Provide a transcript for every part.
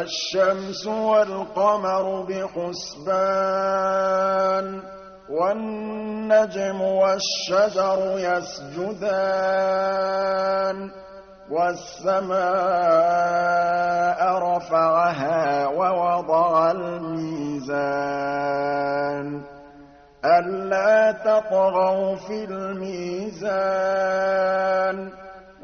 الشمس والقمر بحسبان والنجم والشجر يسجدان والسماء رفعها ووضع الميزان. ألا تطغوا في الميزان.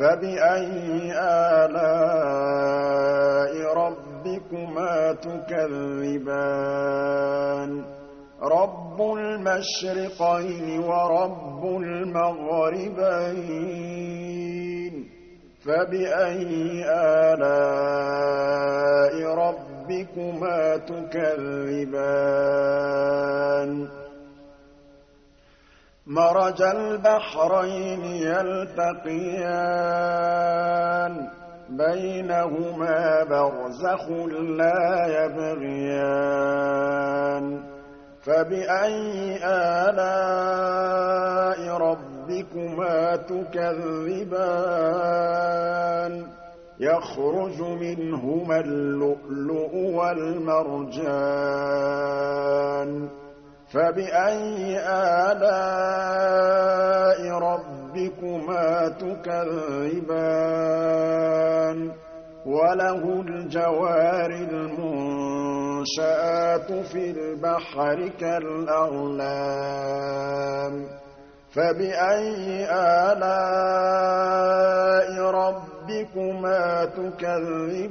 فبأي آلاء ربكما تكذبان؟ رب المشرقين ورب المغربين. فبأي آلاء ربكما تكذبان؟ مرج البحرين يلتقيان بينهما برزخ لا يبغيان. فبأي آلاء ربكما تكذبان؟ يخرج منهما اللؤلؤ والمرجان. فبأي آلاء ربكما تكذبان وله الجوار المنشآت في البحر كالأعلام فبأي آلاء ربكما تكذبان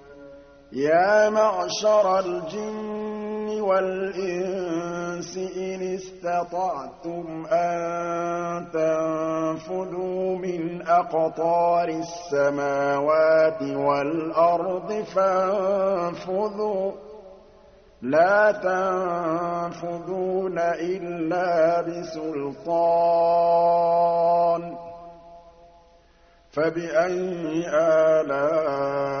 يا معشر الجن والإنس إن استطعتم أن تنفذوا من أقطار السماوات والأرض فانفذوا. لا تنفذون إلا بسلطان. فبأي آلاء